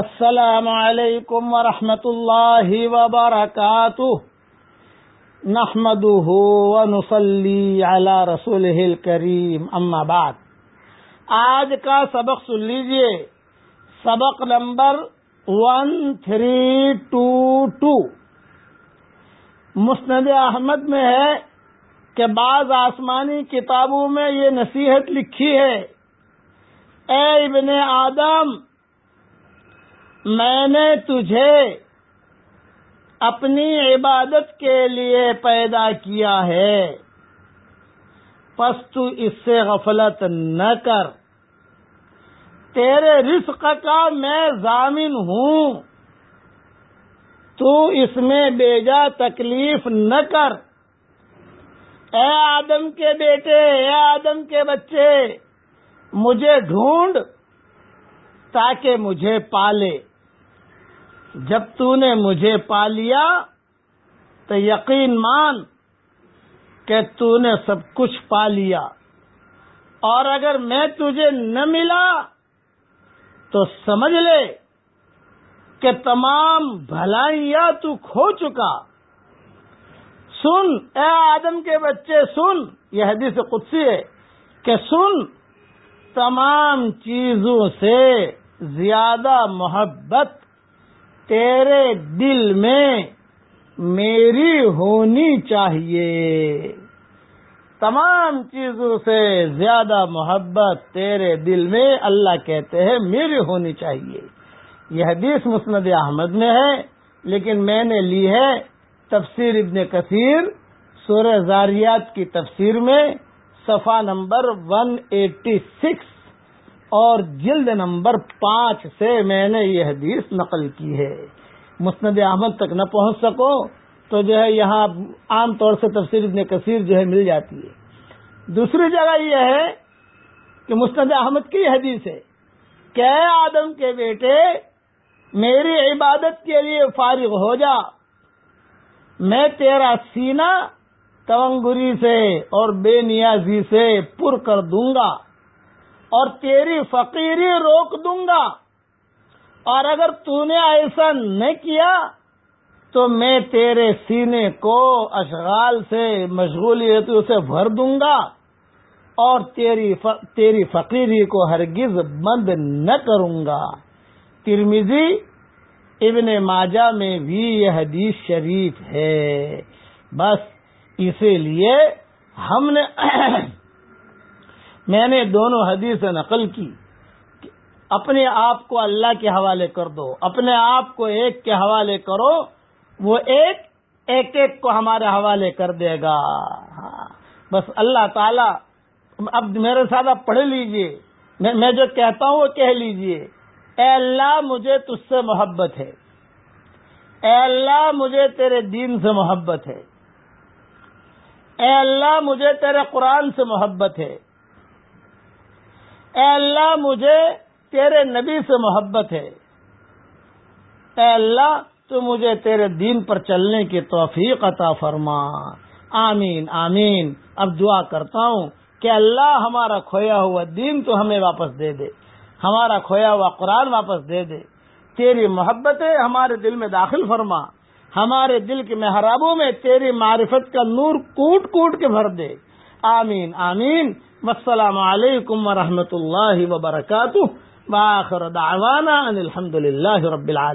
السلام علیکم ورحمۃ اللہ وبرکاتہ۔ نحمده ونصلي على رسوله الكريم اما بعد۔ آج کا سبق سن لیجیے۔ سبق number one three two two Musnad Ahmad میں ہے کہ بعض آسمانی کتابوں میں یہ نصیحت لکھی ہے، اے ابن آدم میں نے تجھے اپنی عبادت کے لیے پیدا کیا ہے۔ پس تو اس سے غفلت نہ کر۔ تیرے رزق کا میں ضامن ہوں۔ تو اس میں بیجا تکلیف نہ کر۔ اے آدم کے بیٹے، اے آدم کے بچے، مجھے ڈھونڈ تاکہ مجھے پالے۔ جب تو نے مجھے پا لیا تو یقین مان کہ تو نے سب کچھ پا لیا۔ اور اگر میں تجھے نہ ملا تو سمجھ لے کہ تمام بھلائیاں تو کھو چکا۔ سن، اے آدم کے بچے، سن، یہ حدیث قدسی ہے کہ سن تمام چیزوں سے زیادہ محبت تیرے دل میں میری ہونی چاہیے۔ تمام چیزوں سے زیادہ محبت تیرے دل میں اللہ کہتے ہیں میری ہونی چاہیے۔ یہ حدیث مسند احمد میں ہے، لیکن میں نے لی ہے تفسیر ابن کثیر سورہ زاریات کی تفسیر میں، صفحہ نمبر ون ایٹی سکس اور جلد نمبر پانچ سے میں نے یہ حدیث نقل کی ہے۔ مسند احمد تک نہ پہنچ سکو تو جو ہے یہاں عام طور سے تفسیر ابن کثیر جو ہے مل جاتی ہے۔ دوسری جگہ یہ ہے کہ مسند احمد کی حدیث ہے کہ آدم کے بیٹے، میری عبادت کے لیے فارغ ہو جا۔ میں تیرا سینہ تونگری سے اور بے نیازی سے پر کر دوں گا۔ اور تیری فقیری روک دوں گا۔ اور اگر تو نے ایسا نہ کیا تو میں تیرے سینے کو اشغال سے، مشغولیتوں سے بھر دوں گا۔ اور تیری تیری فقیری کو ہرگز بند نہ کروں گا۔ ترمیزی ابن ماجہ میں بھی یہ حدیث شریف ہے۔ بس اسی لیے ہم نے میں نے دونوں حدیث نقل کی اپنے آپ کو اللہ کے حوالے کر دو، اپنے آپ کو ایک کے حوالے کرو، وہ ایک ایک ایک کو ہمارے حوالے کر دے گا۔ ہاں، بس اللہ تعالی، اب میرے ساتھ آپ پڑھ لیجیے۔ میں جو کہتا ہوں وہ کہہ لیجیے۔ اے اللہ، مجھے تجھ سے محبت ہے۔ اے اللہ، مجھے تیرے دین سے محبت ہے۔ اے اللہ، مجھے تیرے قرآن سے محبت ہے۔ اے اللہ مجھے تیرے نبی سے محبت ہے۔ اے اللہ تو مجھے تیرے دین پر چلنے کی توفیق عطا فرما۔ آمین آمین۔ اب دعا کرتا ہوں کہ اللہ ہمارا کھویا ہوا دین تو ہمیں واپس دے دے۔ ہمارا کھویا ہوا قرآن واپس دے دے۔ تیری محبتیں ہمارے دل میں داخل فرما۔ ہمارے دل کے محرابوں میں تیری معرفت کا نور کوٹ کوٹ کے بھر دے۔ آمین آمین. السلام علیکم ورحمۃ اللہ وبرکاتہ. باخر دعوانا ان الحمد للہ رب العالمین.